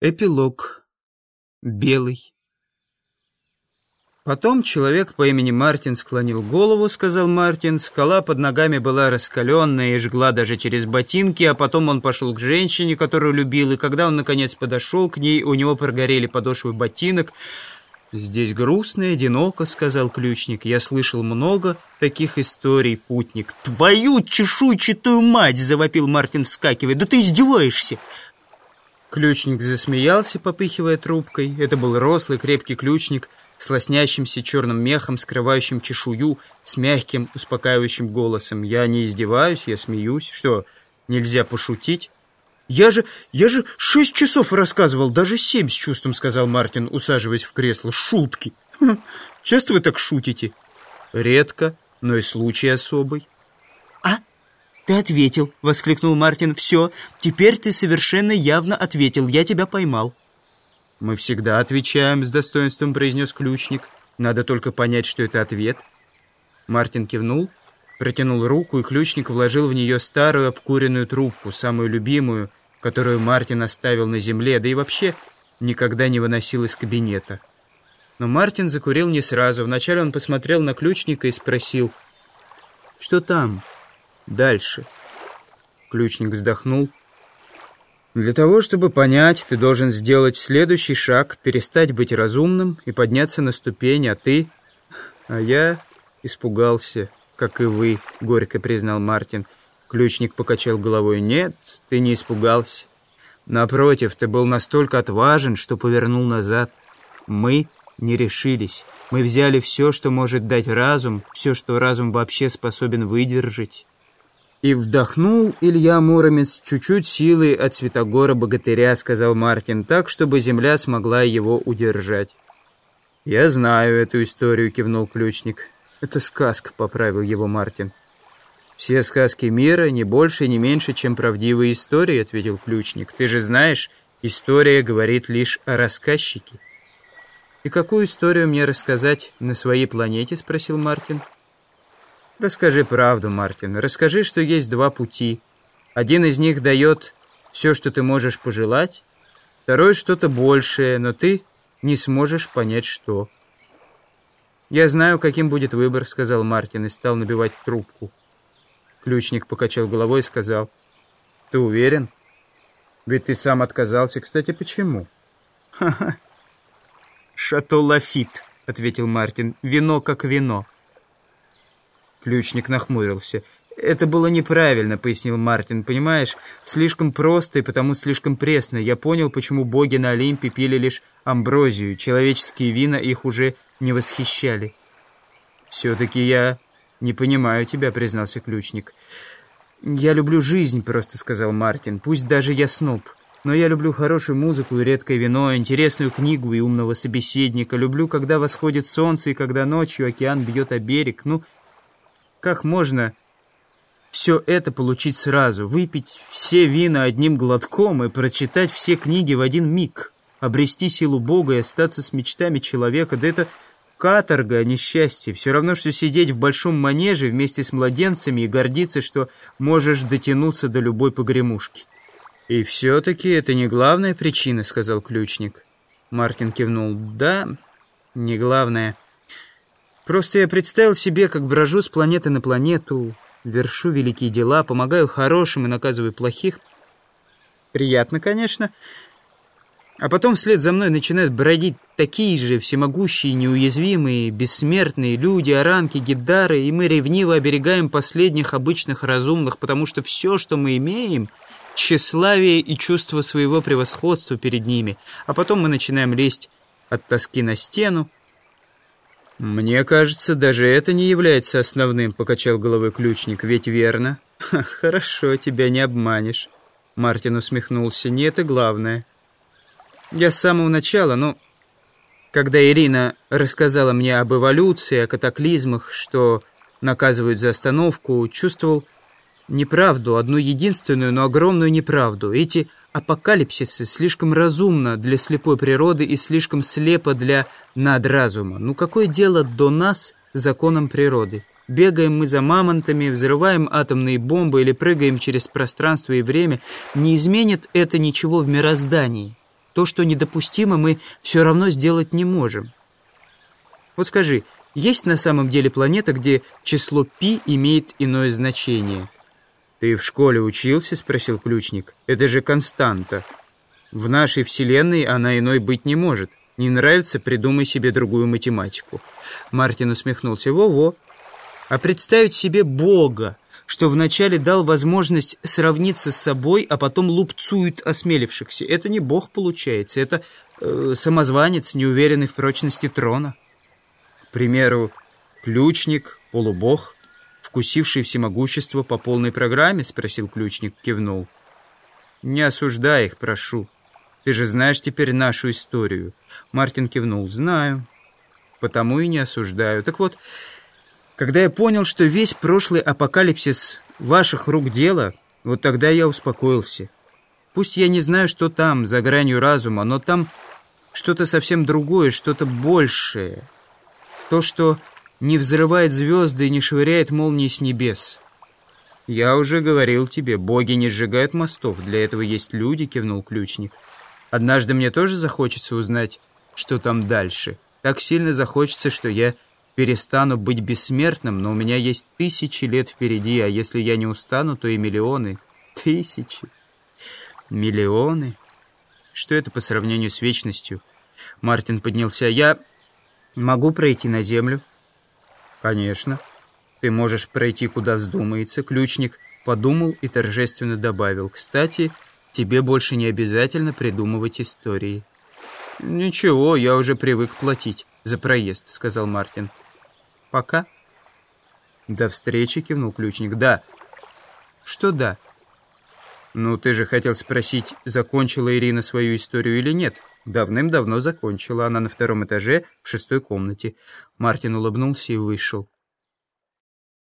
Эпилог. Белый. Потом человек по имени Мартин склонил голову, сказал Мартин. Скала под ногами была раскаленная и жгла даже через ботинки, а потом он пошел к женщине, которую любил, и когда он наконец подошел к ней, у него прогорели подошвы ботинок. «Здесь грустно и одиноко», — сказал ключник. «Я слышал много таких историй, путник». «Твою чешуйчатую мать!» — завопил Мартин, вскакивая. «Да ты издеваешься!» Ключник засмеялся, попыхивая трубкой. Это был рослый, крепкий ключник с лоснящимся черным мехом, скрывающим чешую, с мягким, успокаивающим голосом. «Я не издеваюсь, я смеюсь. Что, нельзя пошутить?» «Я же, я же шесть часов рассказывал, даже семь с чувством», — сказал Мартин, усаживаясь в кресло. «Шутки! Хм, часто вы так шутите?» «Редко, но и случай особый». «Ты ответил!» — воскликнул Мартин. «Все, теперь ты совершенно явно ответил. Я тебя поймал». «Мы всегда отвечаем», — с достоинством произнес ключник. «Надо только понять, что это ответ». Мартин кивнул, протянул руку, и ключник вложил в нее старую обкуренную трубку, самую любимую, которую Мартин оставил на земле, да и вообще никогда не выносил из кабинета. Но Мартин закурил не сразу. Вначале он посмотрел на ключника и спросил, «Что там?» Дальше?» Ключник вздохнул. «Для того, чтобы понять, ты должен сделать следующий шаг, перестать быть разумным и подняться на ступень, а ты...» «А я испугался, как и вы», — горько признал Мартин. Ключник покачал головой. «Нет, ты не испугался. Напротив, ты был настолько отважен, что повернул назад. Мы не решились. Мы взяли все, что может дать разум, все, что разум вообще способен выдержать». И вдохнул Илья Муромец чуть-чуть силы от Святогора Богатыря, сказал Мартин, так, чтобы земля смогла его удержать. «Я знаю эту историю», — кивнул ключник. «Это сказка», — поправил его Мартин. «Все сказки мира не больше, не меньше, чем правдивые истории», — ответил ключник. «Ты же знаешь, история говорит лишь о рассказчике». «И какую историю мне рассказать на своей планете?» — спросил Мартин. Расскажи правду, Мартин. Расскажи, что есть два пути. Один из них дает все, что ты можешь пожелать, второй что-то большее, но ты не сможешь понять, что. «Я знаю, каким будет выбор», — сказал Мартин и стал набивать трубку. Ключник покачал головой и сказал, «Ты уверен? Ведь ты сам отказался. Кстати, почему?» «Ха-ха, шато Лафит», — ответил Мартин, — «вино как вино». Ключник нахмурился. «Это было неправильно», — пояснил Мартин. «Понимаешь, слишком просто и потому слишком пресно. Я понял, почему боги на Олимпе пили лишь амброзию. Человеческие вина их уже не восхищали». «Все-таки я не понимаю тебя», — признался ключник. «Я люблю жизнь», — просто сказал Мартин. «Пусть даже я сноб. Но я люблю хорошую музыку и редкое вино, интересную книгу и умного собеседника. Люблю, когда восходит солнце и когда ночью океан бьет о берег. Ну, как можно все это получить сразу, выпить все вина одним глотком и прочитать все книги в один миг, обрести силу Бога и остаться с мечтами человека, да это каторга, а не счастье. Все равно, что сидеть в большом манеже вместе с младенцами и гордиться, что можешь дотянуться до любой погремушки. «И все-таки это не главная причина», — сказал ключник. Мартин кивнул. «Да, не главная». Просто я представил себе, как брожу с планеты на планету, вершу великие дела, помогаю хорошим и наказываю плохих. Приятно, конечно. А потом вслед за мной начинают бродить такие же всемогущие, неуязвимые, бессмертные люди, оранки, гидары, и мы ревниво оберегаем последних обычных разумных, потому что все, что мы имеем, тщеславие и чувство своего превосходства перед ними. А потом мы начинаем лезть от тоски на стену, «Мне кажется, даже это не является основным», — покачал головой ключник. «Ведь верно?» «Хорошо, тебя не обманешь». Мартин усмехнулся. «Не это главное». «Я с самого начала, ну...» Когда Ирина рассказала мне об эволюции, о катаклизмах, что наказывают за остановку, чувствовал неправду, одну единственную, но огромную неправду. Эти апокалипсисы слишком разумно для слепой природы и слишком слепо для надразума. Ну какое дело до нас законам природы? Бегаем мы за мамонтами, взрываем атомные бомбы или прыгаем через пространство и время. Не изменит это ничего в мироздании. то, что недопустимо, мы все равно сделать не можем. Вот скажи, есть на самом деле планета, где число π имеет иное значение? «Ты в школе учился?» — спросил ключник. «Это же константа. В нашей Вселенной она иной быть не может. Не нравится, придумай себе другую математику». Мартин усмехнулся. «Во-во. А представить себе Бога, что вначале дал возможность сравниться с собой, а потом лупцует осмелившихся. Это не Бог получается, это э, самозванец, неуверенный в прочности трона. К примеру, ключник, полубог, вкусивший всемогущество по полной программе, спросил ключник, кивнул. Не осуждай их, прошу. Ты же знаешь теперь нашу историю. Мартин кивнул. Знаю. Потому и не осуждаю. Так вот, когда я понял, что весь прошлый апокалипсис ваших рук дело, вот тогда я успокоился. Пусть я не знаю, что там, за гранью разума, но там что-то совсем другое, что-то большее. То, что не взрывает звезды и не швыряет молнии с небес. «Я уже говорил тебе, боги не сжигают мостов, для этого есть люди», — кивнул ключник. «Однажды мне тоже захочется узнать, что там дальше. Так сильно захочется, что я перестану быть бессмертным, но у меня есть тысячи лет впереди, а если я не устану, то и миллионы. Тысячи. Миллионы. Что это по сравнению с вечностью? Мартин поднялся. Я могу пройти на землю? Конечно. Ты можешь пройти, куда вздумается. Ключник подумал и торжественно добавил. Кстати, тебе больше не обязательно придумывать истории. «Ничего, я уже привык платить за проезд», — сказал Мартин. Пока. До встречи, кивнул ключник. Да. Что да? Ну, ты же хотел спросить, закончила Ирина свою историю или нет. Давным-давно закончила. Она на втором этаже в шестой комнате. Мартин улыбнулся и вышел.